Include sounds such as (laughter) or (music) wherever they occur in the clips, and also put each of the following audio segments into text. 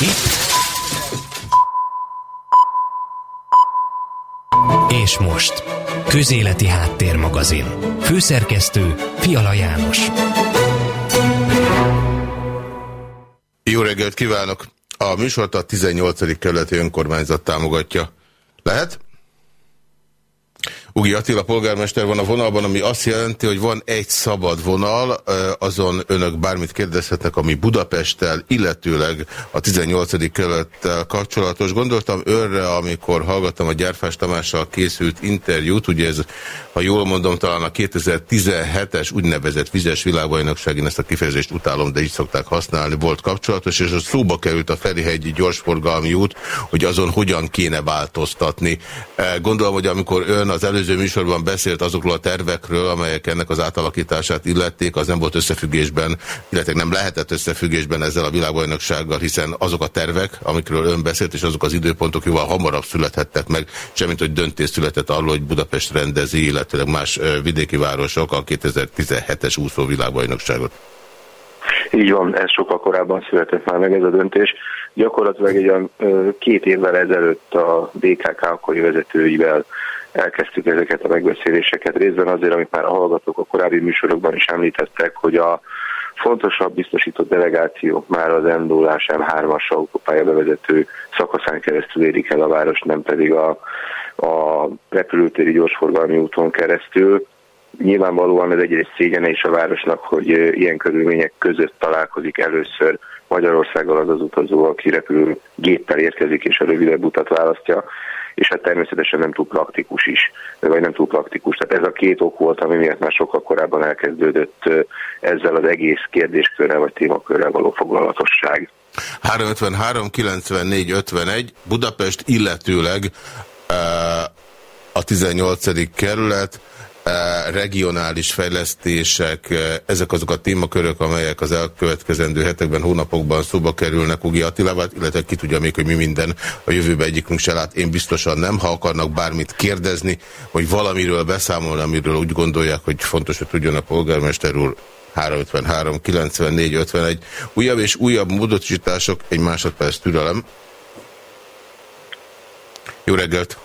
Itt. És most. Közéleti Háttérmagazin. Főszerkesztő Fiala János. Jó reggelt kívánok! A műsort a 18. kerületi önkormányzat támogatja. Lehet? Ugi Attila polgármester van a vonalban, ami azt jelenti, hogy van egy szabad vonal, azon önök bármit kérdezhetnek, ami Budapesttel, illetőleg a 18. kerülettel kapcsolatos. Gondoltam őrre, amikor hallgattam a Gyárfás Tamással készült interjút, ugye ez, ha jól mondom, talán a 2017-es úgynevezett vizes világbajnokság, én ezt a kifejezést utálom, de így szokták használni, volt kapcsolatos, és az szóba került a Ferihegyi gyorsforgalmi út, hogy azon hogyan kéne változtatni. Gondolom, hogy amikor ön az előző előző műsorban beszélt azokról a tervekről, amelyek ennek az átalakítását illették, az nem volt összefüggésben, illetve nem lehetett összefüggésben ezzel a világbajnoksággal, hiszen azok a tervek, amikről ön beszélt, és azok az időpontok jóval hamarabb születhettek meg, semmint hogy döntés született arról, hogy Budapest rendezi, illetve más vidéki városok a 2017-es úszó világbajnokságot. Így van, ez sokkal korábban született már meg ez a döntés. Gyakorlatilag egy olyan két évvel ezelőtt a BKK akkori vezetőivel elkezdtük ezeket a megbeszéléseket, részben azért, amit már a hallgatók a korábbi műsorokban is említettek, hogy a fontosabb biztosított delegációk már az endulás M3-as autópálya bevezető szakaszán keresztül érik el a város, nem pedig a, a repülőtéri gyorsforgalmi úton keresztül. Nyilvánvalóan ez egyrészt szégyene is a városnak, hogy ilyen körülmények között találkozik először Magyarországgal az az utazó, aki repülő géppel érkezik és a rövidebb utat választja és hát természetesen nem túl praktikus is, vagy nem túl praktikus. Tehát ez a két ok volt, ami miatt már sokkal korábban elkezdődött ezzel az egész kérdéskörrel vagy témakörrel való foglalatosság. 353 94 51 Budapest illetőleg a 18. kerület regionális fejlesztések, ezek azok a témakörök, amelyek az elkövetkezendő hetekben, hónapokban szóba kerülnek Ugi Attilával, illetve ki tudja még, hogy mi minden a jövőben egyikünk se lát. Én biztosan nem, ha akarnak bármit kérdezni, hogy valamiről beszámolni, amiről úgy gondolják, hogy fontos, hogy tudjon a polgármester úr 353, 94, 51. Újabb és újabb módosítások, egy másodperc türelem. Jó reggelt!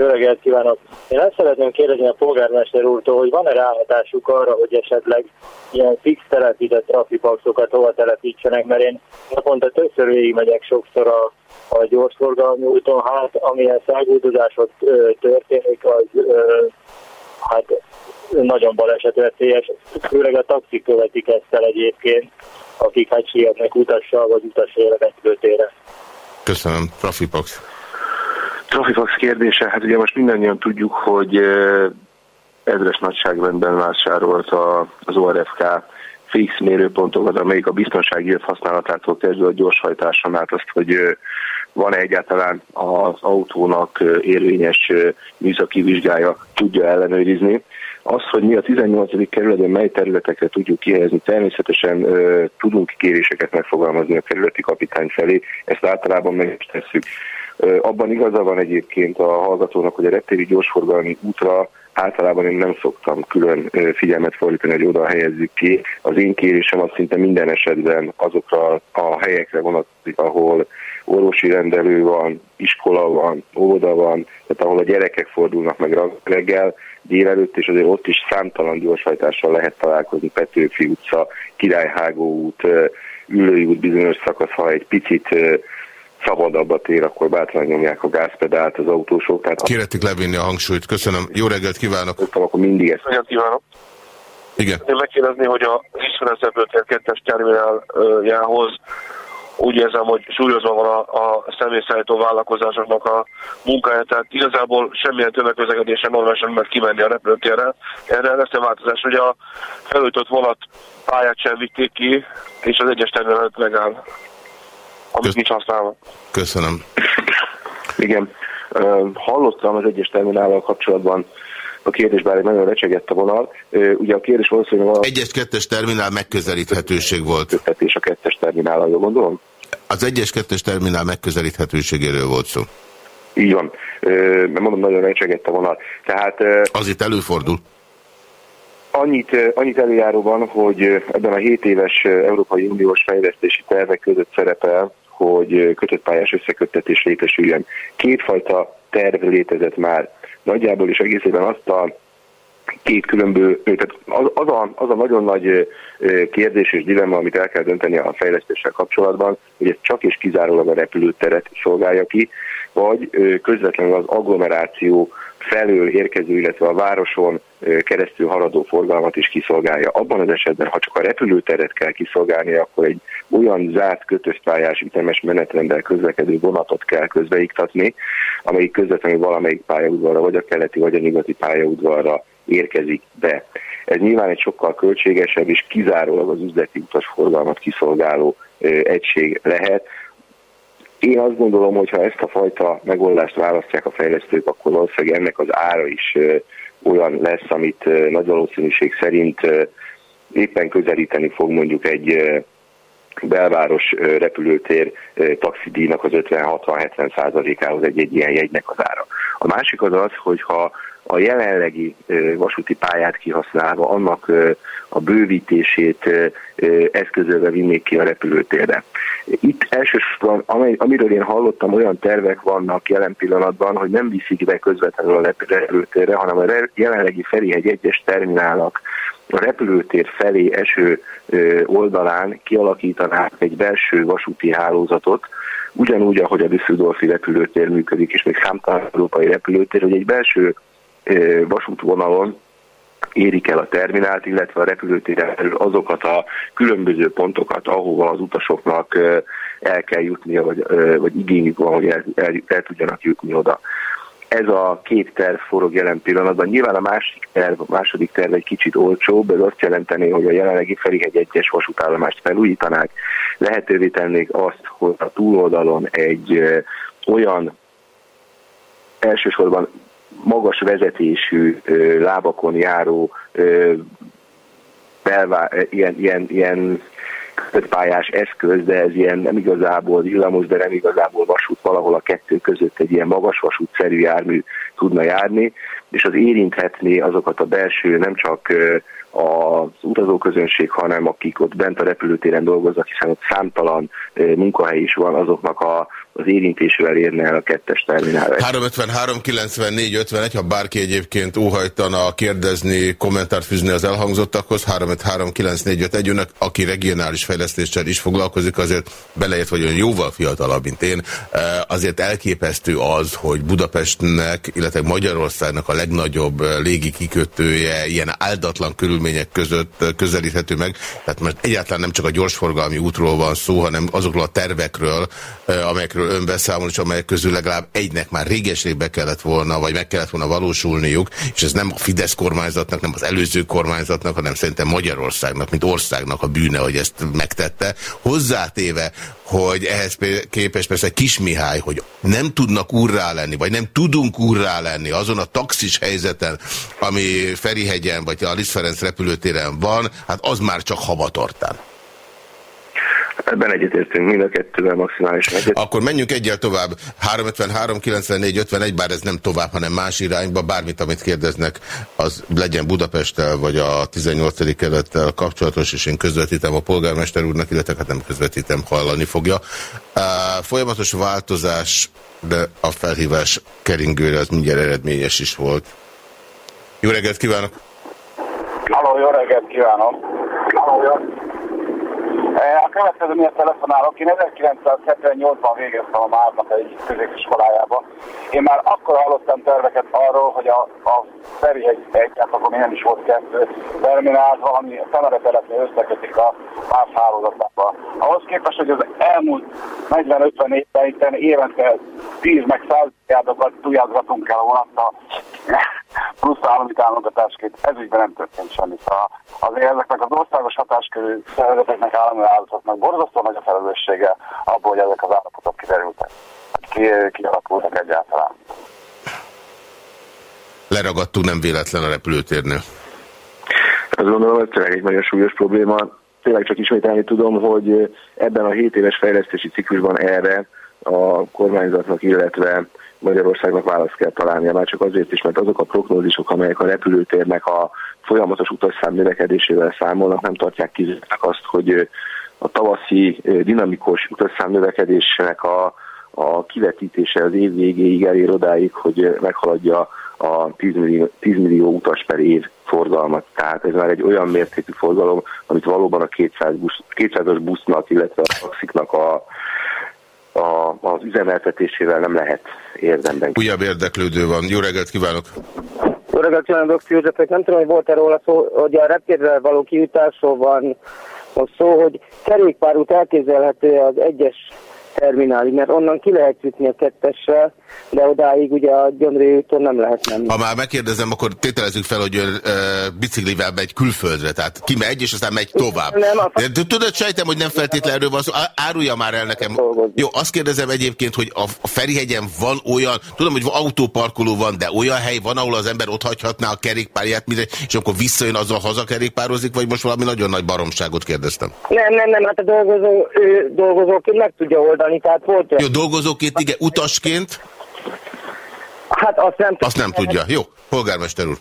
Jó reggelt kívánok! Én azt szeretném kérdezni a polgármester úrtól, hogy van-e ráhatásuk arra, hogy esetleg ilyen fix telepített trafipaxokat hova telepítsenek, mert én naponta többször végigmegyek sokszor a, a gyorsforgalmi úton, hát amilyen száguldozások történik, az ö, hát nagyon balesetveszélyes, főleg a taxik követik ezt el egyébként, akik hát sietnek utassal vagy utasére repülőtére. Köszönöm, Trafipax. Trafifax kérdése, hát ugye most mindannyian tudjuk, hogy ezres nagyságrendben vásárolt az ORFK fix mérőpontokat, amelyik a biztonsági jöv használatától kezdve a gyorshajtáson át azt, hogy van-e egyáltalán az autónak érvényes műszaki vizsgája tudja ellenőrizni. Az, hogy mi a 18. kerületben mely területekre tudjuk kihelyezni, természetesen uh, tudunk kéréseket megfogalmazni a kerületi kapitány felé, ezt általában meg is tesszük. Abban igaza van egyébként a hallgatónak, hogy a reptéri gyorsforgalmi útra általában én nem szoktam külön figyelmet fordítani, hogy oda helyezzük ki. Az én kérésem az szinte minden esetben azokra a helyekre vonatkozik, ahol orvosi rendelő van, iskola van, óvoda van, tehát ahol a gyerekek fordulnak meg reggel, délelőtt, és azért ott is számtalan gyorshajtással lehet találkozni, Petőfi utca, Királyhágó út, Ülői út bizonyos szakasz, ha egy picit szabadabb a tér, akkor bátran nyomják a gázpedált az autósok. Tehát Kéretik levinni a hangsúlyt. Köszönöm. Jó reggelt kívánok. Köszönöm, akkor mindig ezt. Nagyon kívánok. Igen. Én megkérdezni, hogy a Iszfeneszepőtér 2-es termináljához úgy érzem, hogy súlyozva van a, a személyszállító vállalkozásoknak a munkája, tehát igazából semmilyen tömegközlekedése normálisan meg kimenni a repülőtérre. Erre lesz a változás, hogy a felújított vonat pályát sem vitték ki, és az egyes terminál megáll amit Kösz... nincs használva. Köszönöm. Igen. Hallottam az egyes terminállal kapcsolatban a kérdés, bár egy nagyon recsegett a vonal. Ugye a kérdés valószínűleg... A... Egyes kettes terminál megközelíthetőség volt. És a kettes terminál, jól gondolom? Az egyes kettes terminál megközelíthetőségéről volt szó. Így van. Mert mondom, nagyon recsegett a vonal. Tehát... Az itt előfordul. Annyit, annyit előjáró van, hogy ebben a 7 éves Európai Uniós fejlesztési tervek között szerepel, hogy kötött pályás összeköttetés létesüljön. Kétfajta terv létezett már. Nagyjából is egészében azt a két különböző, tehát az, az, a, az a nagyon nagy kérdés és dilemma, amit el kell dönteni a fejlesztéssel kapcsolatban, hogy ez csak és kizárólag a repülőteret szolgálja ki, vagy közvetlenül az agglomeráció felől érkező, illetve a városon keresztül haladó forgalmat is kiszolgálja. Abban az esetben, ha csak a repülőteret kell kiszolgálni, akkor egy olyan zárt kötöspályás ütemes menetrenddel közlekedő vonatot kell közbeiktatni, amelyik közvetlenül valamelyik pályaudvarra, vagy a keleti, vagy a nyugati pályaudvarra érkezik be. Ez nyilván egy sokkal költségesebb és kizárólag az üzleti utasforgalmat kiszolgáló egység lehet. Én azt gondolom, hogy ha ezt a fajta megoldást választják a fejlesztők, akkor valószínűleg ennek az ára is olyan lesz, amit nagy valószínűség szerint éppen közelíteni fog mondjuk egy belváros repülőtér taxidíjnak az 50-60-70 százalékához egy, egy ilyen jegynek az ára. A másik az az, hogy ha a jelenlegi vasúti pályát kihasználva annak a bővítését eszközölve vinnék ki a repülőtérre. Itt elsősorban, amiről én hallottam, olyan tervek vannak jelen pillanatban, hogy nem viszik be közvetlenül a repülőtérre, hanem a jelenlegi Ferihegy egyes terminálnak a repülőtér felé eső oldalán kialakítanák egy belső vasúti hálózatot, ugyanúgy, ahogy a Düsseldorfi repülőtér működik, és még számtalan európai repülőtér, hogy egy belső vasútvonalon érik el a terminált, illetve a repülőtéren azokat a különböző pontokat, ahova az utasoknak el kell jutnia, vagy, vagy igényük van, hogy el, el, el tudjanak jutni oda. Ez a két terv forog jelen pillanatban. Nyilván a másik terv, a második terv egy kicsit olcsóbb, ez azt jelenteni, hogy a jelenlegi Ferihegy egyes vasútállomást felújítanák, lehetővé tennék azt, hogy a túloldalon egy olyan elsősorban magas vezetésű lábakon járó belvá, ilyen, ilyen, ilyen pályás eszköz, de ez ilyen nem igazából villamos, de nem igazából vasút, valahol a kettő között egy ilyen magas vasútszerű jármű tudna járni, és az érinthetné azokat a belső, nem csak az utazóközönség, hanem akik ott bent a repülőtéren dolgoznak, hiszen ott számtalan munkahely is van, azoknak a az érintésével érne el a kettes terminál. 353 94 51, ha bárki egyébként óhajtana kérdezni, kommentárt fűzni az elhangzottakhoz, 353 94 51, önök, aki regionális fejlesztéssel is foglalkozik, azért beleért, hogy ön jóval fiatalabb, mint én, azért elképesztő az, hogy Budapestnek, illetve Magyarországnak a legnagyobb légi kikötője ilyen áldatlan körülmények között közelíthető meg. Tehát most egyáltalán nem csak a gyorsforgalmi útról van szó, hanem azokról a tervekről, amelyekről ön beszámol, és amelyek közül legalább egynek már régességbe kellett volna, vagy meg kellett volna valósulniuk, és ez nem a Fidesz kormányzatnak, nem az előző kormányzatnak, hanem szerintem Magyarországnak, mint országnak a bűne, hogy ezt megtette. Hozzátéve, hogy ehhez képest persze Kis Mihály, hogy nem tudnak urrá lenni, vagy nem tudunk urrá lenni azon a taxis helyzeten, ami Ferihegyen, vagy a Liszt Ferenc repülőtéren van, hát az már csak havatortán. Ebben egyetértünk mind a kettővel maximálisan egyet. Akkor menjünk egyel tovább. 353, 94, 51, bár ez nem tovább, hanem más irányba. Bármit, amit kérdeznek, az legyen Budapesttel, vagy a 18. kelettel kapcsolatos, és én közvetítem a polgármester úrnak, illetve hát nem közvetítem, hallani fogja. Uh, folyamatos változás, de a felhívás keringőre az mindjárt eredményes is volt. Jó reggelt kívánok! Halló, jó reggelt kívánok! Halló, jó. A következő miatt telefonálok, én 1978-ban végeztem a Márnak egy középiskolájába. Én már akkor hallottam terveket arról, hogy a, a Ferihegy egyet, akkor még nem is volt kettő, terminált valami szemereteletni összekötik a más hálózatába. Ahhoz képest, hogy az elmúlt 40-50 évben itt évente 10 meg 100 milliárdokat tujázgatunk el a vonattal, plusz állami támogatásként, ez ügyben nem történt semmi. Szóval azért ezeknek az országos hatáskörű szervezeteknek, állami áldozatnak borzasztó nagy a felelőssége abból, hogy ezek az állapotok kiderültek, ki, kialakultak egyáltalán. Leragadtunk nem véletlen a repülőtérnél. Azt gondolom, hogy tényleg egy nagyon súlyos probléma. Tényleg csak ismételni tudom, hogy ebben a 7 éves fejlesztési ciklusban erre a kormányzatnak, illetve Magyarországnak választ kell találnia, már csak azért is, mert azok a prognózisok, amelyek a repülőtérnek a folyamatos utasszám növekedésével számolnak, nem tartják kizártnak azt, hogy a tavaszi dinamikus utasszám növekedésnek a, a kivetítése az év végéig elér odáig, hogy meghaladja a 10 millió, 10 millió utas per év forgalmat. Tehát ez már egy olyan mértékű forgalom, amit valóban a 200 busz, 200-as busznak, illetve a taxiknak a, az üzemeltetésével nem lehet érdemben. Újabb érdeklődő van. Jó reggelt kívánok! Jó reggelt kívánok, Józsefek. Nem tudom, hogy volt-e róla szó, hogy a reptérrel való kijutásról van most szó, hogy kerékpárút elképzelhető az egyes terminálig, mert onnan ki lehet jutni a kettessel, de odáig ugye a Gyömri úton nem lehet menni. Ha már megkérdezem, akkor tételezzük fel, hogy ön e, biciklivel megy külföldre, tehát kimegy, és aztán megy tovább. Nem, a... De tudod, sejtem, hogy nem feltétlenül erről van szó. Árulja már el nekem. Jó, azt kérdezem egyébként, hogy a Ferihegyen van olyan, tudom, hogy autóparkoló van, de olyan hely van, ahol az ember ott hagyhatná a kerékpárját, és akkor visszajön azzal hazakerékpározik, vagy most valami nagyon nagy baromságot kérdeztem? Nem, nem, nem, hát a dolgozó, ő, dolgozóként meg tudja oldani, tehát volt... Jó, dolgozóként, igen, utasként? Hát azt nem, azt nem tudja. Jó, polgármester úr.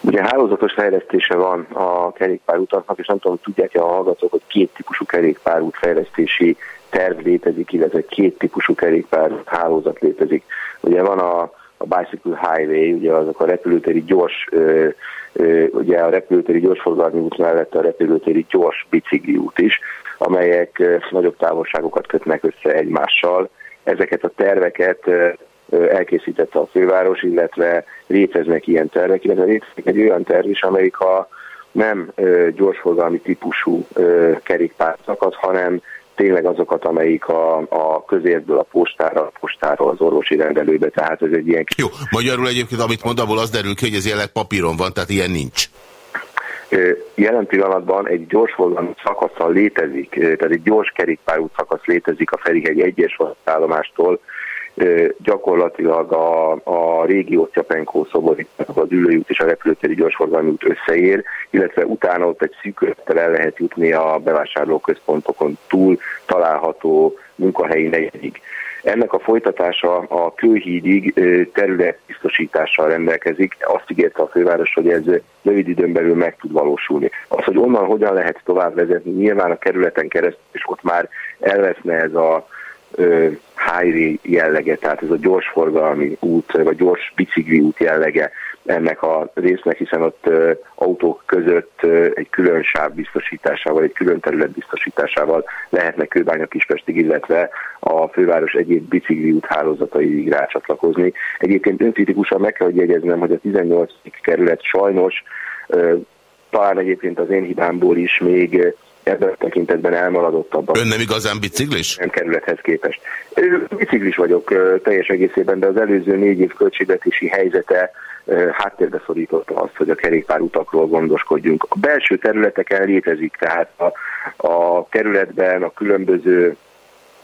Ugye hálózatos fejlesztése van a kerékpárutaknak, és nem tudom, hogy tudják-e a hallgatók, hogy két típusú kerékpárút fejlesztési terv létezik, illetve két típusú kerékpár hálózat létezik. Ugye van a, a Bicycle Highway, ugye azok a repülőtéri gyors, ö, ugye a repülőtéri gyorsforgalmi út mellett a repülőtéri gyors bicikli út is, amelyek nagyobb távolságokat kötnek össze egymással. Ezeket a terveket elkészítette a főváros, illetve léteznek ilyen tervek, illetve létezik egy olyan terv is, amelyik a nem gyorsforgalmi típusú kerékpárszakasz, hanem tényleg azokat, amelyik a, a közértből a postára, a postáról az orvosi rendelőbe, tehát ez egy ilyen... Jó, magyarul egyébként, amit mond, abból az derül ki, hogy ez jelenleg papíron van, tehát ilyen nincs. Jelen pillanatban egy gyorsforgalmi szakaszal létezik, tehát egy gyors kerékpárút szakasz létezik a Ferihegy egyes állomástól gyakorlatilag a, a régi Osztyapenkó szobori, az ülőjút és a repülőtéri gyorsforgalmi út összeér, illetve utána ott egy szűkülettel el lehet jutni a bevásárlóközpontokon túl található munkahelyi negyedig. Ennek a folytatása a kőhídig területbiztosítással rendelkezik. Azt ígérte a főváros, hogy ez rövid időn belül meg tud valósulni. Az, hogy onnan hogyan lehet tovább vezetni, nyilván a kerületen keresztül, és ott már elveszne ez a highway jellege, tehát ez a gyorsforgalmi út, vagy gyors bicikli út jellege ennek a résznek, hiszen ott autók között egy külön sáv biztosításával, egy külön terület biztosításával lehetne Kőbánya Kispestig, illetve a főváros egyéb bicikli út hálózataiig rácsatlakozni. Egyébként önkritikusan meg kell, hogy jegyeznem, hogy a 18. kerület sajnos talán egyébként az én hibámból is még ebben a tekintetben elmaradottabb. Ön nem igazán biciklis? Nem kerülethez képest. Biciklis vagyok teljes egészében, de az előző négy év költségvetési helyzete háttérbe szorította azt, hogy a kerékpárutakról gondoskodjunk. A belső területeken létezik, tehát a, a kerületben a különböző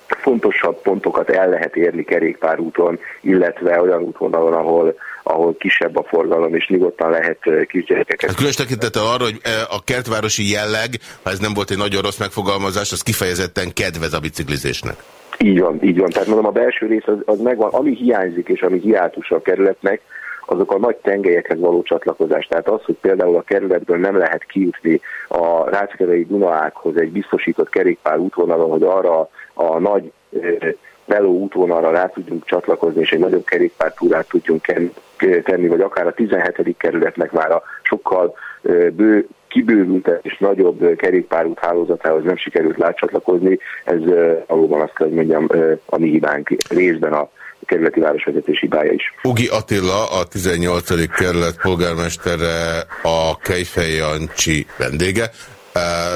fontosabb pontokat el lehet érni kerékpárúton, illetve olyan útvonalon, ahol, ahol kisebb a forgalom, és nyugodtan lehet kisgyerekeket. Hát különös tekintettel arra, hogy a kertvárosi jelleg, ha ez nem volt egy nagyon rossz megfogalmazás, az kifejezetten kedvez a biciklizésnek. Így van, így van. Tehát mondom, a belső rész az, az megvan, ami hiányzik, és ami hiátus a kerületnek, azok a nagy tengelyekhez való csatlakozás. Tehát az, hogy például a kerületből nem lehet kijutni a Ráckerei Dunaákhoz egy biztosított kerékpár útvonalon, hogy arra a nagy meló útvonalra rá tudjunk csatlakozni, és egy nagyobb kerékpártúrát tudjunk tenni, vagy akár a 17. kerületnek már a sokkal bő, kibővültett és nagyobb kerékpárút hálózatához nem sikerült látcsatlakozni, ez valóban azt kell, hogy mondjam, a mi hibánk részben a kerületi városvezetés hibája is. Ugi Attila, a 18. kerület polgármestere, a Kejfej Jancsi vendége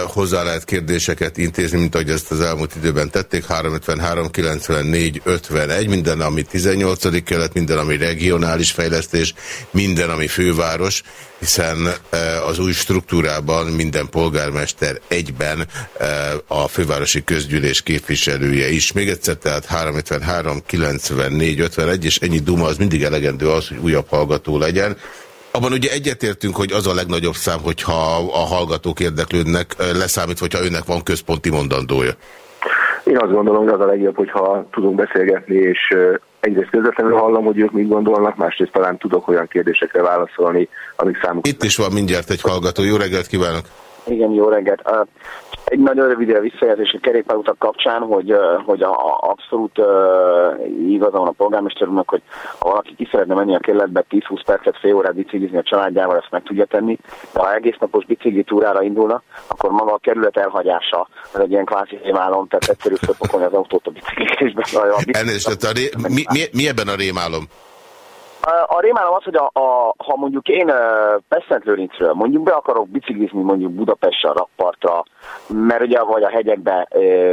hozzá lehet kérdéseket intézni, mint ahogy ezt az elmúlt időben tették, 353, 94, 51, minden, ami 18. kelet, minden, ami regionális fejlesztés, minden, ami főváros, hiszen az új struktúrában minden polgármester egyben a fővárosi közgyűlés képviselője is. Még egyszer, tehát 353, 94, 51, és ennyi duma az mindig elegendő az, hogy újabb hallgató legyen. Abban ugye egyetértünk, hogy az a legnagyobb szám, hogyha a hallgatók érdeklődnek, leszámít, hogyha önnek van központi mondandója. Én azt gondolom, hogy az a legjobb, hogyha tudunk beszélgetni, és egyrészt közvetlenül hallom, hogy ők mit gondolnak, másrészt talán tudok olyan kérdésekre válaszolni, amik számukra... Itt is van mindjárt egy hallgató. Jó reggelt kívánok! Igen, jó reggelt. Egy nagyon rövid visszajelzés a kerékpárutak kapcsán, hogy, hogy a, a abszolút uh, igaza van a polgármester úrnak, hogy ha valaki ki szeretne menni a kerületbe 10-20 percet, fél órát biciklizni a családjával, ezt meg tudja tenni, de ha egész napos bicikli túrára indulna, akkor maga a kerület elhagyása, ez egy ilyen kvázi rémálom, tehát egyszerű fölpakolni az autót a biciklizésbe. Elnézést, mi, mi, mi ebben a rémálom? A rémálom az, hogy a, a, ha mondjuk én Peszent Lőrincről mondjuk be akarok biciklizni mondjuk Budapestre rakpartra, mert ugye vagy a hegyekbe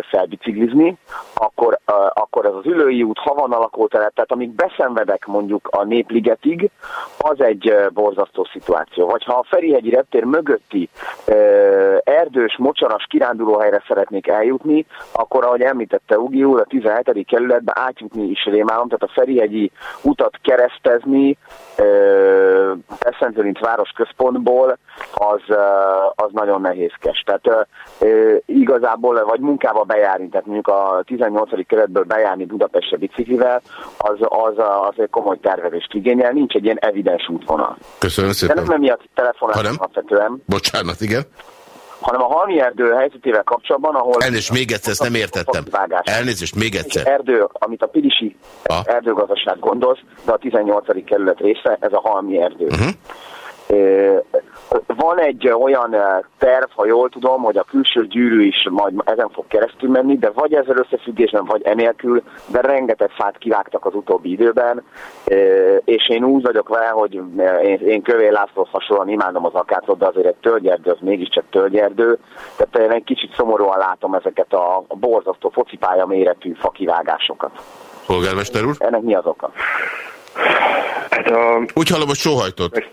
felbiciklizni, akkor, akkor ez az ülői út, ha van alakótelep, tehát amíg beszenvedek mondjuk a Népligetig, az egy borzasztó szituáció. Vagy ha a Ferihegyi reptér mögötti erdős, mocsaras kirándulóhelyre szeretnék eljutni, akkor ahogy említette Ugi úr, a 17. kerületbe átjutni is rémálom, tehát a Ferihegyi utat keresztezni, Eszentőrint városközpontból, az, az nagyon nehézkes. Tehát igazából, vagy munkába bejárni, tehát mondjuk a 18. keretből bejárni Budapestre biciklivel, az, az, az egy komoly tervezést igényel, nincs egy ilyen evidens útvonal. Köszönöm szépen. De nem emiatt telefonálni alapvetően. Bocsánat, igen hanem a halmi erdő helyzetével kapcsolatban, ahol... Elnézést, még egyszer, ezt nem értettem. Elnézést, még egyszer. Erdő, amit a Pilisi ha? erdőgazdaság gondoz, de a 18. kerület része, ez a halmi erdő. Uh mhm. -huh. Van egy olyan terv, ha jól tudom, hogy a külső gyűrű is majd ezen fog keresztül menni, de vagy ezzel összefüggésben, vagy enélkül, de rengeteg fát kivágtak az utóbbi időben, és én úgy vagyok vele, hogy én, Kövér László hasonlóan imádom az akácot, de azért egy tölgyerdő, az mégiscsak tölgyerdő, tehát én egy kicsit szomorúan látom ezeket a, borzasztó focipálya méretű fakivágásokat. Polgármester úr? Ennek mi az oka? Hát a... Úgy hallom, hogy sóhajtott.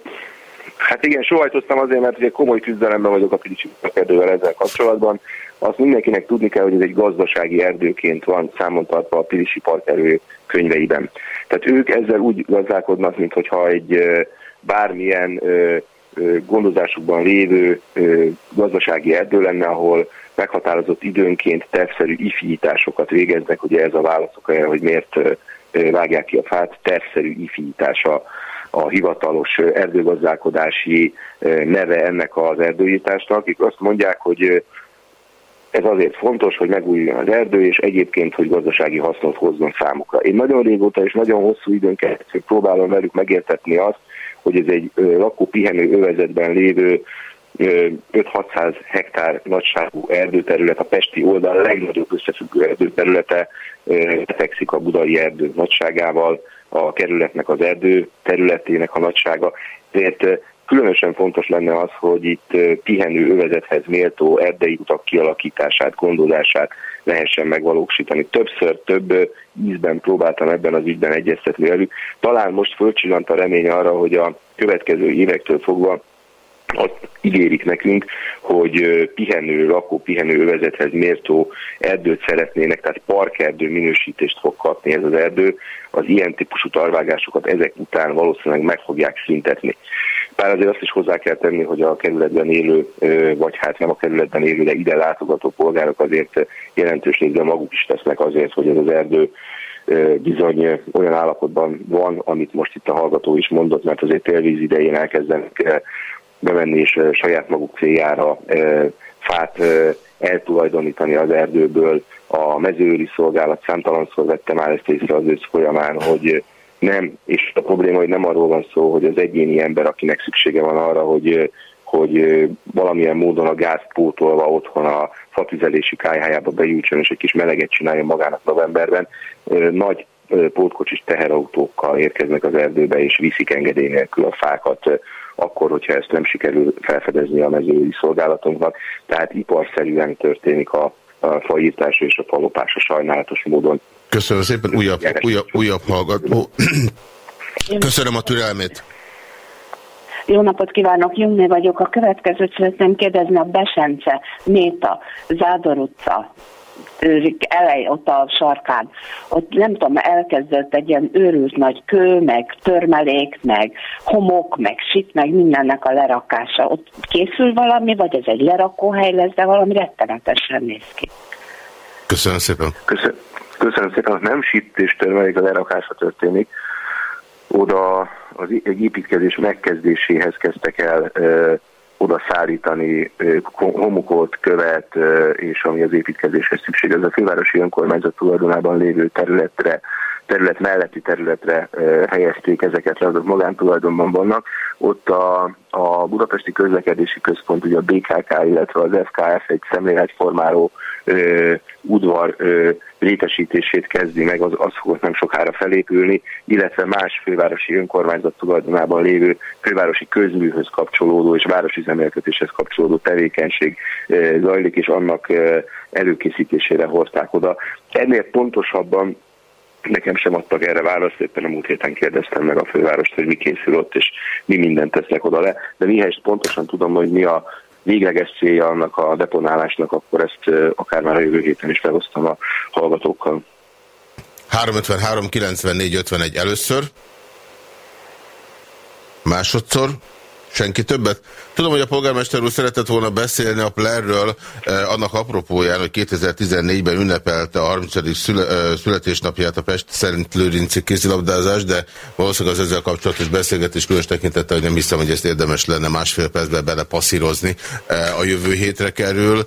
Hát igen, sóhajtoztam azért, mert ugye komoly küzdelemben vagyok a Pilicsi erdővel ezzel kapcsolatban. Azt mindenkinek tudni kell, hogy ez egy gazdasági erdőként van számon tartva a Pilicsi parkerő könyveiben. Tehát ők ezzel úgy gazdálkodnak, mintha egy bármilyen gondozásukban lévő gazdasági erdő lenne, ahol meghatározott időnként tervszerű ifításokat végeznek, ugye ez a válaszok erre, hogy miért vágják ki a fát, tervszerű ifítása a hivatalos erdőgazdálkodási neve ennek az erdőításnak, akik azt mondják, hogy ez azért fontos, hogy megújuljon az erdő, és egyébként, hogy gazdasági hasznot hozzon számukra. Én nagyon régóta és nagyon hosszú időn keresztül próbálom velük megértetni azt, hogy ez egy lakó-pihenő övezetben lévő 5-600 hektár nagyságú erdőterület, a Pesti oldal legnagyobb összefüggő erdőterülete, fekszik a budai erdő nagyságával, a kerületnek az erdő területének a nagysága. Ezért különösen fontos lenne az, hogy itt pihenő övezethez méltó erdei utak kialakítását, gondozását lehessen megvalósítani. Többször, több ízben próbáltam ebben az ügyben egyeztetni velük. Talán most fölcsillant a remény arra, hogy a következő évektől fogva azt ígérik nekünk, hogy pihenő, lakó pihenő övezethez mértó erdőt szeretnének, tehát parkerdő minősítést fog kapni ez az erdő. Az ilyen típusú tarvágásokat ezek után valószínűleg meg fogják szüntetni. Bár azért azt is hozzá kell tenni, hogy a kerületben élő, vagy hát nem a kerületben élő, de ide látogató polgárok azért jelentős részben maguk is tesznek azért, hogy ez az erdő bizony olyan állapotban van, amit most itt a hallgató is mondott, mert azért télvíz idején elkezdenek bemenni és saját maguk céljára fát eltulajdonítani az erdőből. A mezőőri szolgálat számtalanszor vette már ezt észre az ősz folyamán, hogy nem, és a probléma, hogy nem arról van szó, hogy az egyéni ember, akinek szüksége van arra, hogy hogy valamilyen módon a gáz pótolva otthon a fatüzelési kájhájába bejutson és egy kis meleget csináljon magának novemberben. Nagy pótkocsis teherautókkal érkeznek az erdőbe és viszik engedély nélkül a fákat akkor, hogyha ezt nem sikerül felfedezni a mezői szolgálatunknak. Tehát iparszerűen történik a, a faírtás és a falopása sajnálatos módon. Köszönöm szépen, újabb, újabb, újabb hallgató. Köszönöm a türelmét. Jó napot kívánok, Jungné vagyok. A következőt szeretném kérdezni a Besence, Méta, Zádor utca, elej ott a sarkán, ott nem tudom, elkezdett egy ilyen őrült nagy kő, meg törmelék, meg homok, meg sit, meg mindennek a lerakása. Ott készül valami, vagy ez egy lerakóhely lesz, de valami rettenetesen néz ki. Köszönöm szépen. Köszönöm, köszönöm szépen. Nem sit és törmelék a lerakása történik. Oda az egy építkezés megkezdéséhez kezdtek el oda szállítani homokot, követ, és ami az építkezéshez szükség. Ez a fővárosi önkormányzat tulajdonában lévő területre terület melletti területre helyezték ezeket le, azok magántulajdonban vannak. Ott a, a Budapesti Közlekedési Központ, ugye a BKK, illetve az FKF egy szemléletformáló ö, udvar ö, létesítését kezdi meg, az, az fogott nem sokára felépülni, illetve más fővárosi önkormányzat tulajdonában lévő fővárosi közműhöz kapcsolódó és városüzemeltetéshez kapcsolódó tevékenység ö, zajlik, és annak ö, előkészítésére hozták oda. Ennél pontosabban Nekem sem adtak erre választ, éppen a múlt héten kérdeztem meg a fővárost, hogy mi készül ott, és mi mindent tesznek oda le. De mihelyest pontosan tudom, hogy mi a végleges célja annak a deponálásnak, akkor ezt akár már a jövő héten is felosztam a hallgatókkal. 353 94 51 először. Másodszor. Senki többet? Tudom, hogy a polgármester úr szeretett volna beszélni a Plerről, eh, annak apropóján, hogy 2014-ben ünnepelte a 30. Szüle, eh, születésnapját a Pest szerint Lőrinci kézilabdázás, de valószínűleg az ezzel kapcsolatos beszélgetés különös tekintette, hogy nem hiszem, hogy ezt érdemes lenne másfél percben belepasszírozni. Eh, a jövő hétre kerül.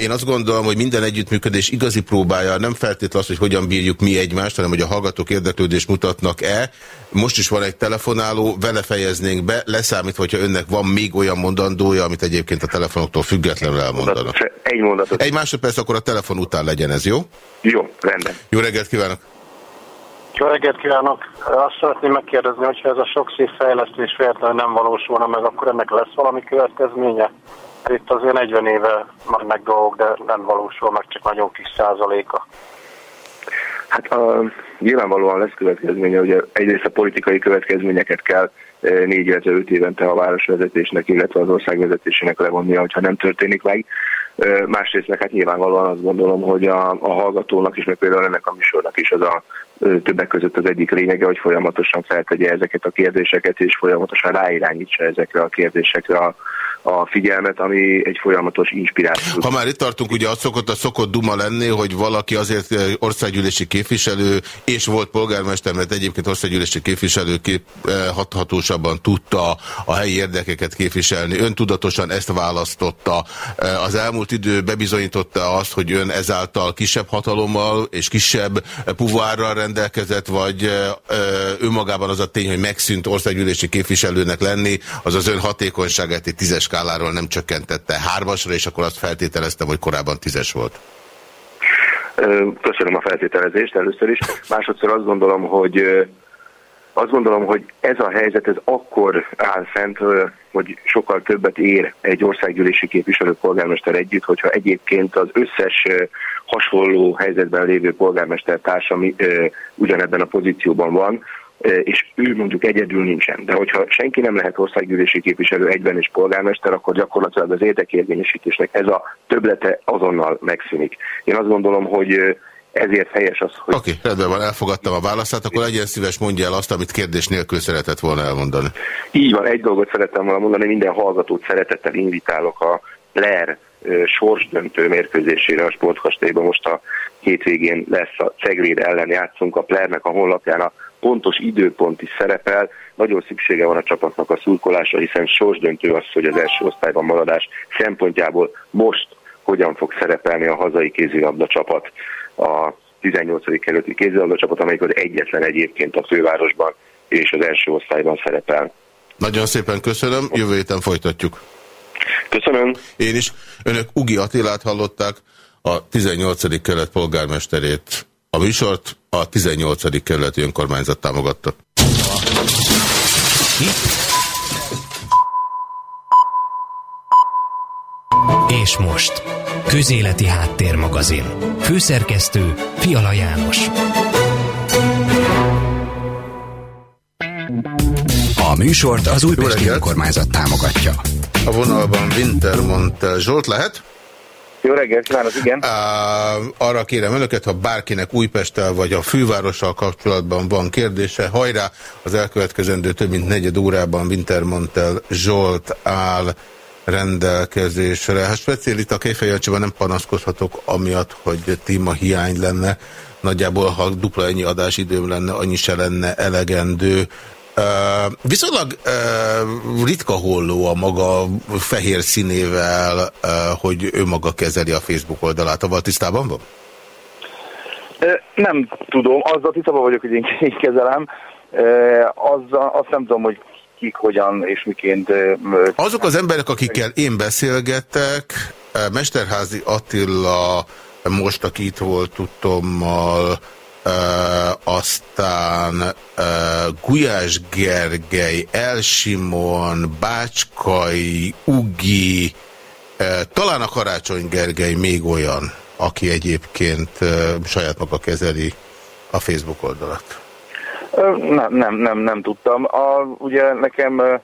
Én azt gondolom, hogy minden együttműködés igazi próbája nem feltétlenül az, hogy hogyan bírjuk mi egymást, hanem hogy a hallgatók érdeklődést mutatnak-e. Most is van egy telefonáló, vele fejeznénk be, leszámítva, hogyha önnek van még olyan mondandója, amit egyébként a telefonoktól függetlenül elmondanak. Egy mondatot. Egy másodperc, akkor a telefon után legyen ez, jó? Jó, rendben. Jó reggelt kívánok! Jó reggelt kívánok! Azt szeretném megkérdezni, hogyha ez a sok szív fejlesztés véletlenül nem valósulna meg, akkor ennek lesz valami következménye? Itt azért 40 éve mennek dolgok, de nem valósul meg, csak nagyon kis százaléka. Hát a, nyilvánvalóan lesz következménye, hogy egyrészt a politikai következményeket kell e, négy, illetve öt évente a városvezetésnek, illetve az ország vezetésének levonnia, hogyha nem történik meg. E, másrészt meg hát nyilvánvalóan azt gondolom, hogy a, a hallgatónak is, meg például ennek a műsornak is az a e, többek között az egyik lényege, hogy folyamatosan feltegye ezeket a kérdéseket, és folyamatosan ráirányítsa ezekre a kérdésekre a a figyelmet, ami egy folyamatos inspiráció. Ha már itt tartunk, ugye az szokott a szokott duma lenni, hogy valaki azért eh, országgyűlési képviselő, és volt polgármester, mert egyébként országgyűlési képviselő kép, eh, hathatósabban tudta a helyi érdekeket képviselni. Ön tudatosan ezt választotta. Eh, az elmúlt idő bebizonyította azt, hogy ön ezáltal kisebb hatalommal és kisebb puvárral rendelkezett, vagy önmagában az a tény, hogy megszűnt országgyűlési képviselőnek lenni, az az ön hatékonyságát egy tízes skáláról nem csökkentette hármasra, és akkor azt feltételeztem, hogy korábban tízes volt. Köszönöm a feltételezést először is. Másodszor azt gondolom, hogy azt gondolom, hogy ez a helyzet ez akkor áll fent, hogy sokkal többet ér egy országgyűlési képviselő polgármester együtt, hogyha egyébként az összes hasonló helyzetben lévő polgármester társam ugyanebben a pozícióban van, és ő mondjuk egyedül nincsen. De hogyha senki nem lehet országgyűlési képviselő egyben és polgármester, akkor gyakorlatilag az érdekérvényesítésnek ez a töblete azonnal megszűnik. Én azt gondolom, hogy ezért helyes az, hogy... Oké, okay, rendben van, elfogadtam a válaszát, akkor legyen szíves mondja el azt, amit kérdés nélkül szeretett volna elmondani. Így van, egy dolgot szerettem volna mondani, minden hallgatót szeretettel invitálok a LER sorsdöntő mérkőzésére a sportkastélyban. Most a hétvégén lesz a Cegvéd ellen játszunk a Plernek a honlapján a pontos időpont is szerepel. Nagyon szüksége van a csapatnak a szurkolásra, hiszen sorsdöntő az, hogy az első osztályban maradás szempontjából most hogyan fog szerepelni a hazai kézilabda csapat, a 18. kerületi kézilabda csapat, amelyik az egyetlen egyébként a fővárosban és az első osztályban szerepel. Nagyon szépen köszönöm, jövő héten folytatjuk. Köszönöm. Én is. Önök Ugi Attilát hallották, a 18. kelet polgármesterét a műsort a 18. kerületi önkormányzat támogatta. És most, Közéleti Háttérmagazin. Főszerkesztő Fiala János. A műsort az Újpesti önkormányzat támogatja. A vonalban Wintermont Zsolt lehet? Jó reggelt, kívánok, igen. arra kérem önöket, ha bárkinek Újpesttel vagy a fővárossal kapcsolatban van kérdése, hajrá, az elkövetkezendő több mint negyed órában Wintermontel Zsolt áll rendelkezésre. Hát speciálit a Kéfejancsiban nem panaszkodhatok amiatt, hogy téma hiány lenne. Nagyjából, ha dupla ennyi adásidőm lenne, annyi se lenne elegendő. Viszonylag ritka holló a maga fehér színével, hogy ő maga kezeli a Facebook oldalát. Aval tisztában van? Nem tudom, azzal tisztában vagyok, hogy én (laughs) kezelem. Azzal, azt nem tudom, hogy kik hogyan és miként. Azok az emberek, akikkel én beszélgetek, Mesterházi Attila most, aki itt volt tudtommal, aztán Gulyás Gergely, Elsimon, Bácskai, Ugi, talán a Karácsony Gergely még olyan, aki egyébként saját maga kezeli a Facebook oldalat. Nem, nem, nem, nem tudtam. A, ugye nekem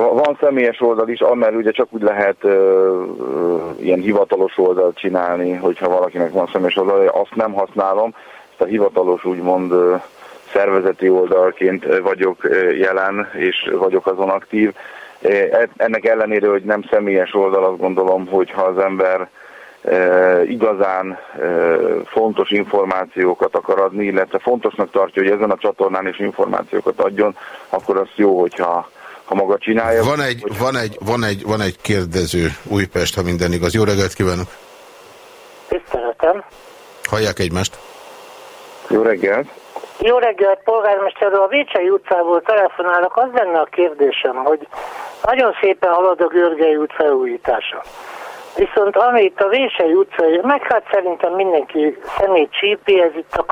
van személyes oldal is, amely ugye csak úgy lehet ö, ö, ilyen hivatalos oldalt csinálni, hogyha valakinek van személyes oldal, azt nem használom, ezt a hivatalos úgymond ö, szervezeti oldalként vagyok jelen, és vagyok azon aktív. E, ennek ellenére, hogy nem személyes oldal, azt gondolom, hogy ha az ember igazán fontos információkat akar adni, illetve fontosnak tartja, hogy ezen a csatornán is információkat adjon, akkor az jó, hogyha ha maga csinálja. Van egy, hogy... van egy, van egy, van egy kérdező Újpest, ha minden igaz. Jó reggelt kívánok! Tiszteletem! Hallják egymást! Jó reggelt! Jó reggelt, polgármester A Vécsei utcából telefonálok. Az lenne a kérdésem, hogy nagyon szépen halad a Görgely út felújítása. Viszont ami itt a Vései utcai, meg hát szerintem mindenki szemét csípi, ez itt a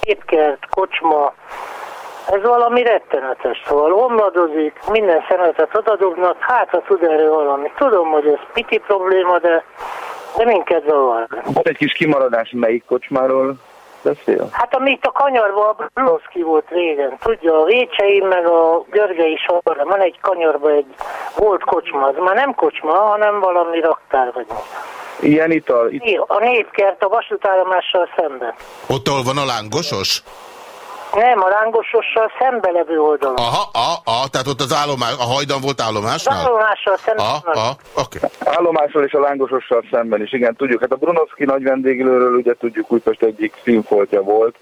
képkert, kocsma, ez valami rettenetes, szóval omladozik, minden szemetet odadobnak, hát ha tud erről valami. Tudom, hogy ez piti probléma, de, de minket zavar. Volt egy kis kimaradás, melyik kocsmáról beszél? Hát ami itt a kanyarban a Brunoszki volt régen, tudja, a Vécsei meg a Görgei sorra, van egy kanyarban egy volt kocsma, az már nem kocsma, hanem valami raktár vagy Ilyen itt a... Itt... A népkert a vasútállomással szemben. Ott, ahol van a lángosos? Nem, a lángosossal szembe levő oldalon. Aha, aha, aha, tehát ott az állomás, a hajdan volt állomásnál? Az állomással szemben. Aha, aha, oké. Okay. Állomásról és a lángosossal szemben is, igen, tudjuk. Hát a Brunovszki nagy vendéglőről ugye tudjuk Újpest egyik színfoltja volt.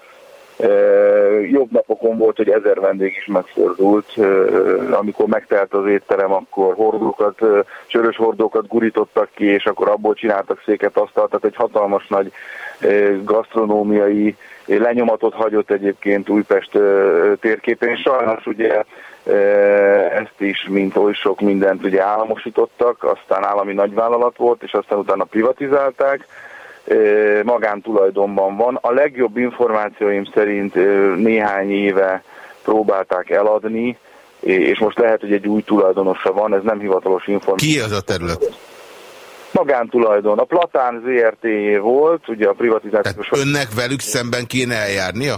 E, jobb napokon volt, hogy ezer vendég is megfordult. E, amikor megtelt az étterem, akkor hordókat, e, sörös hordókat gurítottak ki, és akkor abból csináltak széket, asztalt, tehát egy hatalmas nagy e, gasztronómiai lenyomatot hagyott egyébként Újpest térképén. Sajnos ugye ezt is, mint oly sok mindent ugye államosítottak, aztán állami nagyvállalat volt, és aztán utána privatizálták magántulajdonban van. A legjobb információim szerint néhány éve próbálták eladni, és most lehet, hogy egy új tulajdonosa van, ez nem hivatalos információ. Ki az a terület? Magántulajdon. A Platán ZRT volt, ugye a privatizációs... Tehát önnek velük szemben kéne eljárnia?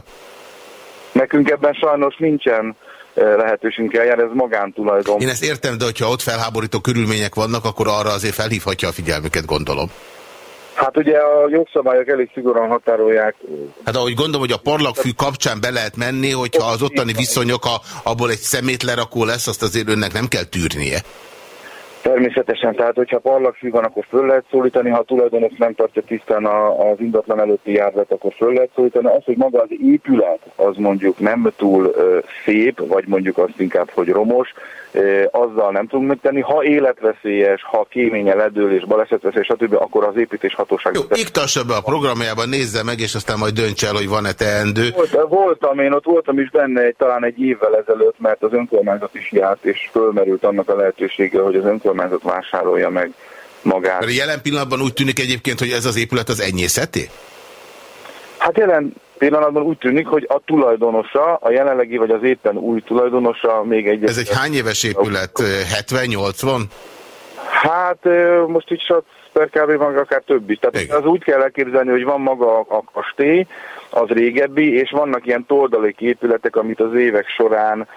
Nekünk ebben sajnos nincsen eh, lehetőségünk eljár, ez magántulajdon. Én ezt értem, de hogyha ott felháborító körülmények vannak, akkor arra azért felhívhatja a figyelmüket, gondolom. Hát ugye a jogszabályok elég szigorúan határolják. Hát ahogy gondolom, hogy a parlagfű kapcsán be lehet menni, hogyha az ottani viszonyok, a, abból egy szemétlerakó lesz, azt azért önnek nem kell tűrnie. Természetesen, tehát hogyha parlagfű van, akkor föl lehet szólítani, ha a tulajdonos nem tartja tisztán a, az ingatlan előtti járdát, akkor föl lehet szólítani. Az, hogy maga az épület, az mondjuk nem túl szép, vagy mondjuk azt inkább, hogy romos, azzal nem tudunk megtenni. Ha életveszélyes, ha kéménye ledől és balesetveszélyes, stb., akkor az építés hatóság... Jó, iktassa be a programjában, nézze meg, és aztán majd dönts el, hogy van-e teendő. Volt, voltam, én ott voltam is benne egy, talán egy évvel ezelőtt, mert az önkormányzat is járt, és fölmerült annak a lehetősége, hogy az önkormányzat vásárolja meg magát. Mert jelen pillanatban úgy tűnik egyébként, hogy ez az épület az enyészeti? Hát jelen pillanatban úgy tűnik, hogy a tulajdonosa, a jelenlegi vagy az éppen új tulajdonosa még egy... Ez egy hány éves épület? 70-80? Hát most itt csak per kb. akár több is. Tehát Igen. az úgy kell elképzelni, hogy van maga a kastély, az régebbi, és vannak ilyen toldalék épületek, amit az évek során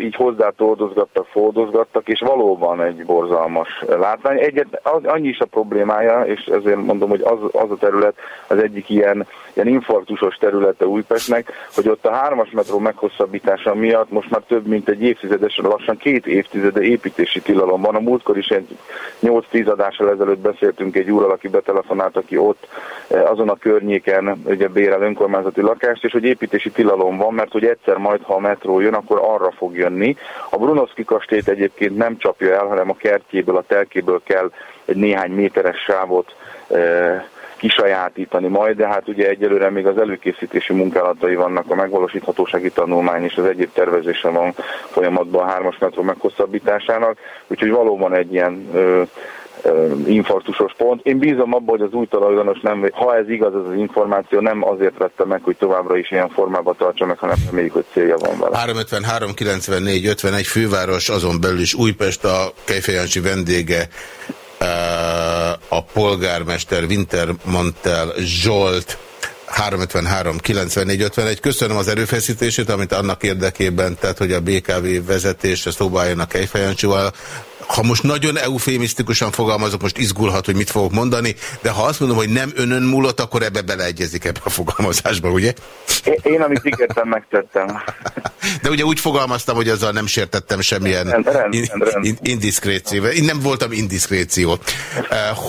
így hozzá tordozgattak, fordozgattak, és valóban egy borzalmas látvány. Egyet, az, annyi is a problémája, és ezért mondom, hogy az, az a terület az egyik ilyen, ilyen infarktusos területe Újpestnek, hogy ott a hármas metró meghosszabbítása miatt most már több mint egy évtizedes, lassan két évtizede építési tilalom van. A múltkor is egy 8-10 adással ezelőtt beszéltünk egy úrral, aki betelefonált, aki ott azon a környéken ugye bérel önkormányzati lakást, és hogy építési tilalom van, mert hogy egyszer majd, ha a metró jön, akkor arra fog jönni. A Brunovszki kastélyt egyébként nem csapja el, hanem a kertjéből, a telkéből kell egy néhány méteres sávot e, kisajátítani majd, de hát ugye egyelőre még az előkészítési munkálatai vannak, a megvalósíthatósági tanulmány és az egyéb tervezése van folyamatban a hármas metró meghosszabbításának, úgyhogy valóban egy ilyen ö, infarktusos pont. Én bízom abban, hogy az új talajdonos nem, ha ez igaz, ez az információ nem azért vette meg, hogy továbbra is ilyen formában tartsa meg, hanem reméljük, hogy célja van vele. 353 94 51 főváros, azon belül is Újpest a Kejfejancsi vendége a polgármester Wintermantel Zsolt 353 94 51. Köszönöm az erőfeszítését, amit annak érdekében tett, hogy a BKV vezetése szóba jön a Kejfejancsival ha most nagyon eufémisztikusan fogalmazok, most izgulhat, hogy mit fogok mondani, de ha azt mondom, hogy nem önön múlott, akkor ebbe beleegyezik ebbe a fogalmazásba, ugye? Én, én amit ígértem, megtettem. De ugye úgy fogalmaztam, hogy azzal nem sértettem semmilyen rend, rend, in, in, indiszkrécióval. Én nem voltam indiszkréció.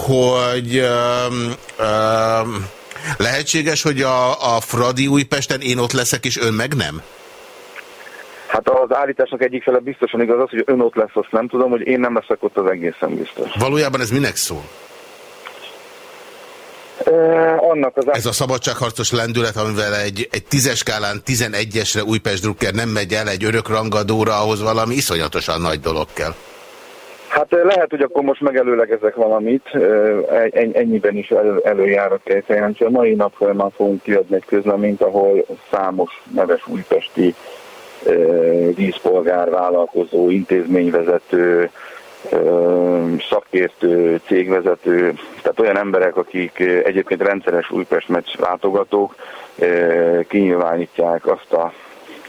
Hogy um, um, lehetséges, hogy a, a Fradi Újpesten én ott leszek, és ön meg nem? Hát az állításnak egyik fele biztosan igaz az, hogy ön ott lesz, azt nem tudom, hogy én nem leszek ott az egészen biztos. Valójában ez minek szól? Eh, annak az Ez a szabadságharcos lendület, amivel egy, egy tízes skálán 11-esre Újpest Drucker nem megy el egy örök rangadóra, ahhoz valami iszonyatosan nagy dolog kell. Hát lehet, hogy akkor most megelőlegezek valamit, ennyiben is elő, előjár a kejfejáncsi. A mai nap folyamán fogunk kiadni egy közleményt, ahol számos neves újpesti vízpolgár, vállalkozó, intézményvezető, szakértő, cégvezető, tehát olyan emberek, akik egyébként rendszeres Újpest meccs látogatók, kinyilvánítják azt a,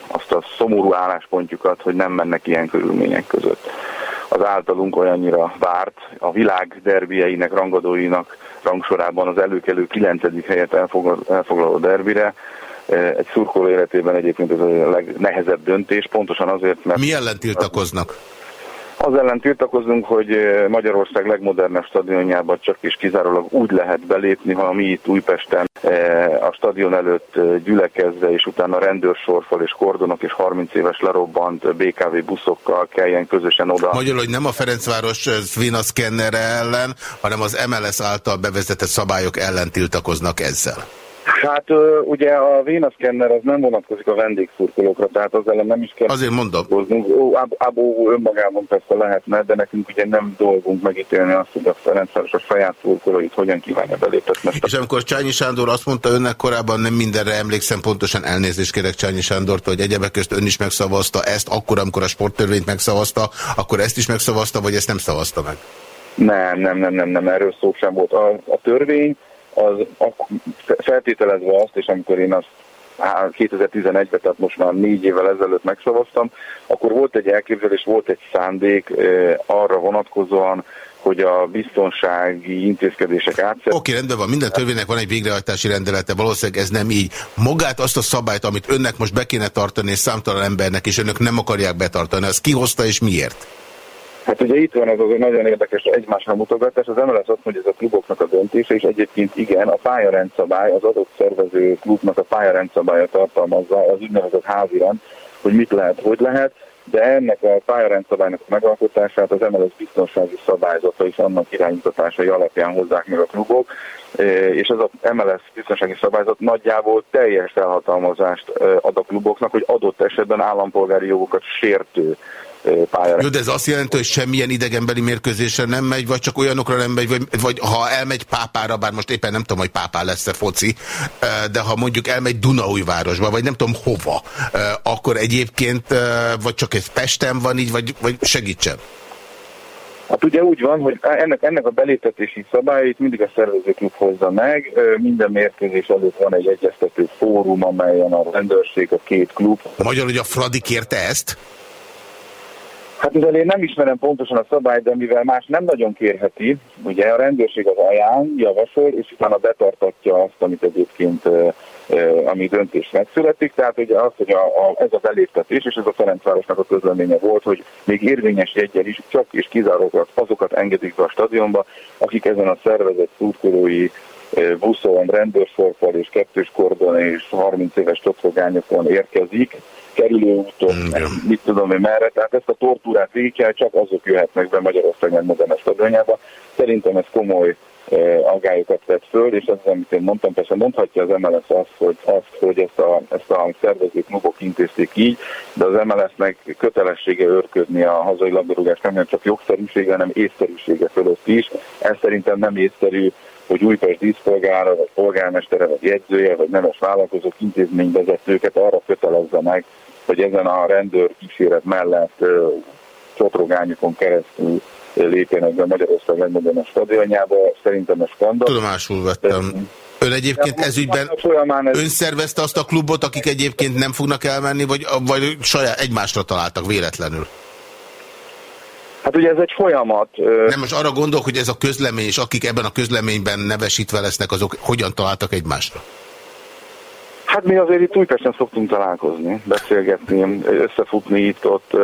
azt a szomorú álláspontjukat, hogy nem mennek ilyen körülmények között. Az általunk olyannyira várt, a világ derbieinek, rangadóinak rangsorában az előkelő 9. helyet elfoglaló derbire, egy szurkoló életében egyébként ez a legnehezebb döntés, pontosan azért, mert... Mi ellen tiltakoznak? Az ellen tiltakozunk, hogy Magyarország legmodernebb stadionjában csak és kizárólag úgy lehet belépni, ha mi itt Újpesten a stadion előtt gyülekezve, és utána rendőrsorfal és kordonok és 30 éves lerobbant BKV buszokkal kelljen közösen oda. Magyarul, hogy nem a Ferencváros Svina ellen, hanem az MLS által bevezetett szabályok ellen tiltakoznak ezzel. Hát ugye a vénaszkenner az nem vonatkozik a vendégszurkolókra, tehát az ellen nem is kell... Azért mondom. Abó önmagában persze lehetne, de nekünk ugye nem dolgunk megítélni azt, hogy a Ferencváros a saját szurkolóit hogyan kívánja beléptetni. És amikor Csányi Sándor azt mondta önnek korábban, nem mindenre emlékszem, pontosan elnézést kérek Csányi Sándortól, hogy egyebek közt ön is megszavazta ezt, akkor, amikor a sporttörvényt megszavazta, akkor ezt is megszavazta, vagy ezt nem szavazta meg? Nem, nem, nem, nem, nem, erről szó sem volt. A, a törvény az feltételezve azt, és amikor én azt 2011-ben, tehát most már négy évvel ezelőtt megszavaztam, akkor volt egy elképzelés, volt egy szándék arra vonatkozóan, hogy a biztonsági intézkedések átszett. Oké, okay, rendben van, minden törvénynek van egy végrehajtási rendelete, valószínűleg ez nem így. Magát azt a szabályt, amit önnek most be kéne tartani, és számtalan embernek, és önök nem akarják betartani, az kihozta és miért? Hát ugye itt van ez az egy nagyon érdekes egymásra mutogatás. Az MLS azt mondja, ez a kluboknak a döntése, és egyébként igen, a pályarendszabály, az adott szervező klubnak a pályarendszabálya tartalmazza az úgynevezett házirend, hogy mit lehet, hogy lehet, de ennek a pályarendszabálynak a megalkotását az MLS biztonsági szabályzata és annak irányítatásai alapján hozzák meg a klubok, e, és ez a MLS biztonsági szabályzat nagyjából teljes felhatalmazást e, ad a kluboknak, hogy adott esetben állampolgári jogokat sértő pályára. Jó, de ez azt jelenti, hogy semmilyen idegenbeli mérkőzésre nem megy, vagy csak olyanokra nem megy, vagy, vagy ha elmegy pápára, bár most éppen nem tudom, hogy pápá lesz-e foci, de ha mondjuk elmegy Dunaújvárosba, vagy nem tudom hova, akkor egyébként, vagy csak egy Pesten van így, vagy, vagy segítsen. Hát ugye úgy van, hogy ennek, ennek a beléptetési szabályait mindig a szervezőklub hozza meg. Minden mérkőzés előtt van egy egyeztető fórum, amelyen a rendőrség, a két klub. Magyarul, hogy a Fradi kérte ezt? Hát mivel én nem ismerem pontosan a szabályt, de mivel más nem nagyon kérheti, ugye a rendőrség az ajánl, javasol, és utána betartatja azt, amit egyébként ami döntés megszületik. Tehát ugye az, hogy a, a, ez a beléptetés, és ez a Ferencvárosnak a közleménye volt, hogy még érvényes jegyel is csak és kizárólag azokat engedik be a stadionba, akik ezen a szervezett szurkolói buszon, rendőrsorfal és kettős kordon és 30 éves totrogányokon érkezik, kerülőúton, mm, mit tudom én merre, tehát ezt a tortúrát végig kell, csak azok jöhetnek be Magyarország megmodern stadionjába. Szerintem ez komoly aggályokat vett föl, és az, amit én mondtam, persze mondhatja az MLS azt, hogy, azt, hogy ezt a, ezt a szervező klubok intézték így, de az MLS-nek kötelessége őrködni a hazai labdarúgás nem csak jogszerűsége, hanem észszerűsége fölött is. Ez szerintem nem észszerű, hogy Újpest díszpolgára, vagy polgármestere, vagy jegyzője, vagy nemes vállalkozók, intézményvezetőket arra kötelezze meg, hogy ezen a rendőr kíséret mellett csotrogányokon keresztül lépjenek be Magyarország legmodernebb stadionjába. Szerintem ez skandal. Tudomásul vettem. Ön egyébként ezügyben ön szervezte azt a klubot, akik egyébként nem fognak elmenni, vagy, vagy saját egymásra találtak véletlenül? Hát ugye ez egy folyamat. Nem, most arra gondolok, hogy ez a közlemény, és akik ebben a közleményben nevesítve lesznek, azok hogyan találtak egymásra? Hát mi azért itt Újpesten szoktunk találkozni, beszélgetni, összefutni itt-ott.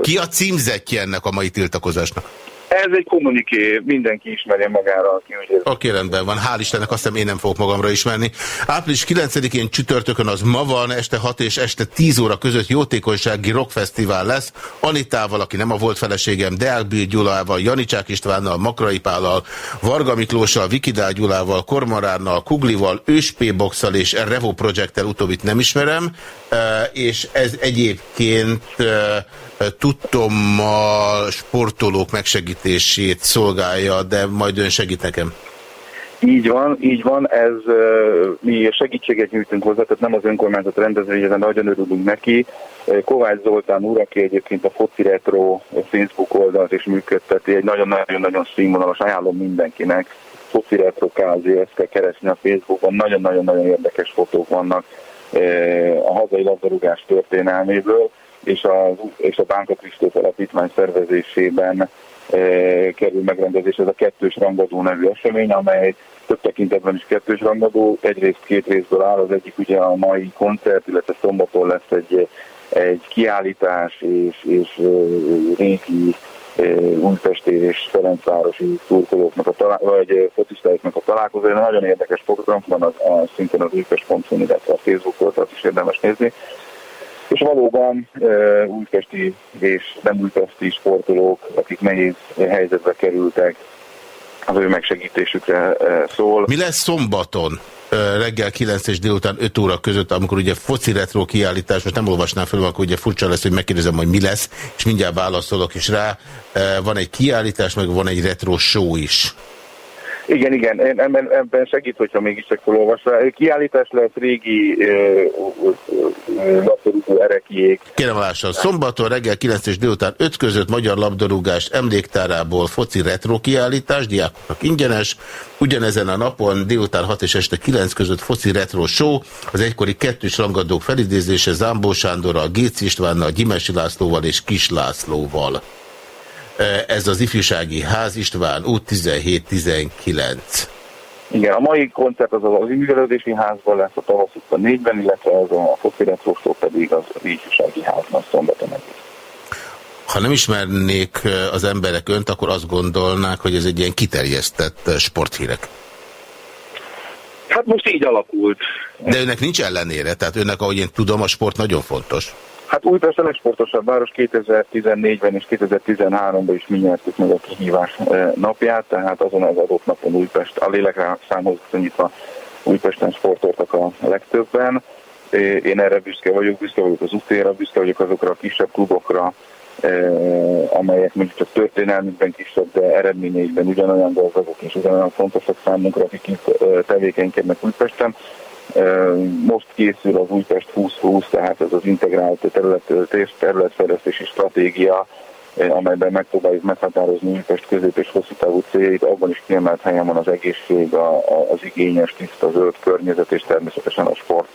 Ki a címzetje ennek a mai tiltakozásnak? Ez egy kommuniké, mindenki ismerje magára, aki úgy érzi. Oké, rendben van. Hál' Istennek azt hiszem én nem fogok magamra ismerni. Április 9-én csütörtökön az ma van, este 6 és este 10 óra között jótékonysági rockfesztivál lesz. Anitával, aki nem a volt feleségem, Deák Gyulával, Janicsák Istvánnal, Makrai Pállal, Varga Miklóssal, Vikidál Gyulával, Kormaránnal, Kuglival, Őspé Boxal és Revo Projectel utóbbit nem ismerem, és ez egyébként tudtommal sportolók megsegítését szolgálja, de majd ön segít nekem. Így van, így van, ez mi segítséget nyújtunk hozzá, tehát nem az önkormányzat rendezvény, de nagyon örülünk neki. Kovács Zoltán úr, aki egyébként a Foci Retro Facebook oldalt is működteti, egy nagyon-nagyon-nagyon színvonalas, ajánlom mindenkinek. Foci Retro KZ, ezt kell keresni a Facebookon, nagyon-nagyon-nagyon érdekes fotók vannak a hazai labdarúgás történelméből és a, és a Bánka Kristóf Alapítvány szervezésében e, kerül megrendezés. Ez a kettős rangadó nevű esemény, amely több tekintetben is kettős rangadó, egyrészt két részből áll, az egyik ugye a mai koncert, illetve szombaton lesz egy, egy kiállítás és, és e, régi e, Újpesti és Ferencvárosi szurkolóknak, a talál, vagy fotistáiknak a találkozója. Nagyon érdekes program van, az, a, szintén az újpest.hu, illetve a Facebook oldalt is érdemes nézni és valóban újpesti és nem újpesti sportolók, akik nehéz helyzetbe kerültek, az ő megsegítésükre szól. Mi lesz szombaton? reggel 9 és délután 5 óra között, amikor ugye foci retro kiállítás, most nem olvasnám fel, akkor ugye furcsa lesz, hogy megkérdezem, hogy mi lesz, és mindjárt válaszolok is rá. Van egy kiállítás, meg van egy retro show is. Igen, igen, ebben, ebben segít, hogyha mégiscsak felolvasva. Kiállítás lesz régi labdarúgó erekiék. Kérem lássam, szombaton reggel 9 és délután 5 között magyar labdarúgás emléktárából foci retro kiállítás, diákoknak ingyenes. Ugyanezen a napon délután 6 és este 9 között foci retro show, az egykori kettős rangadók felidézése Zámbó Sándorral, Géci Istvánnal, Gyimesi Lászlóval és Kis Lászlóval. Ez az ifjúsági ház István út 17-19. Igen, a mai koncert az az művelődési házban lesz a tavasz utca 4-ben, illetve az a fofiretróstól pedig az ifjúsági házban szombaton egész. Ha nem ismernék az emberek önt, akkor azt gondolnák, hogy ez egy ilyen kiterjesztett sporthírek. Hát most így alakult. De önnek nincs ellenére, tehát önnek, ahogy én tudom, a sport nagyon fontos. Hát Újpest a legsportosabb város 2014-ben és 2013-ban is mi nyertük meg a kihívás eh, napját, tehát azon az adott napon Újpest, a lélekre számhoz viszonyítva Újpesten sportoltak a legtöbben. Én erre büszke vagyok, büszke vagyok az útéra, büszke vagyok azokra a kisebb klubokra, eh, amelyek mondjuk csak történelmükben kisebb, de eredményeikben ugyanolyan gazdagok és ugyanolyan fontosak számunkra, akik itt eh, tevékenykednek Újpesten. Most készül az Újpest 2020, tehát ez az integrált terület, területfejlesztési stratégia, amelyben megpróbáljuk meghatározni Újpest közép és hosszú távú céljait, abban is kiemelt helyen van az egészség, a, a, az igényes, tiszta, zöld környezet és természetesen a sport.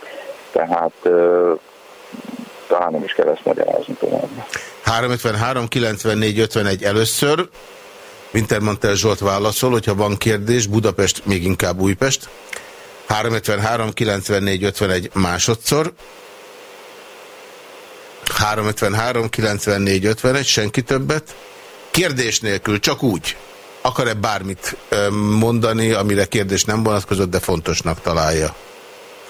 Tehát talán nem is kell ezt magyarázni tovább. 353 94 51 először. Wintermantel Zsolt válaszol, hogyha van kérdés, Budapest, még inkább Újpest. 353 94 51 másodszor. 353 94 51, senki többet. Kérdés nélkül, csak úgy. Akar-e bármit mondani, amire kérdés nem vonatkozott, de fontosnak találja?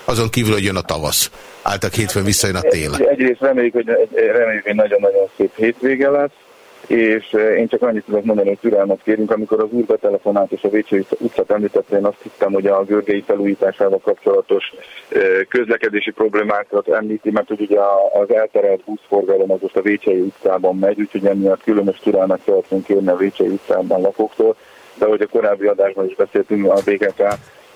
Azon kívül, hogy jön a tavasz. Áltak hétfőn visszajön a tél. Egyrészt reméljük, hogy nagyon-nagyon szép hétvége lesz és én csak annyit tudok mondani, hogy türelmet kérünk, amikor az úr betelefonált és a Vécső utcát említette, én azt hittem, hogy a Görgei felújításával kapcsolatos közlekedési problémákat említi, mert hogy ugye az elterelt buszforgalom az most a Vécsei utcában megy, úgyhogy emiatt különös türelmet szeretnénk kérni a Vécsei utcában lakóktól, de ahogy a korábbi adásban is beszéltünk, a BKK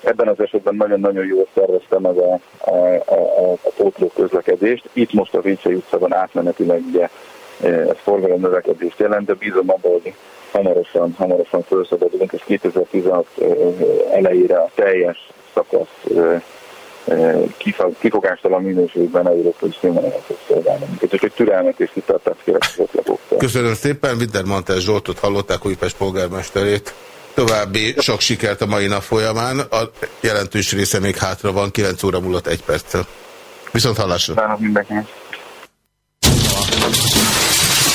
ebben az esetben nagyon-nagyon jól szervezte meg a, a, a, a pótló közlekedést. Itt most a Vécsei utcában átmenetileg ugye ez forgalom növekedést jelent, de bízom abban, hogy hamarosan, hamarosan felszabadulunk, és 2016 elejére a teljes szakasz kifogástalan minőségben európai színvonalon fog szolgálni. Úgyhogy türelmet és kitartást kérek az Köszönöm szépen, Wintermantel Zsoltot hallották, Újpest polgármesterét. További sok sikert a mai nap folyamán. A jelentős része még hátra van, 9 óra múlott egy perccel. Viszont hallásra. Köszönöm mindenkinek.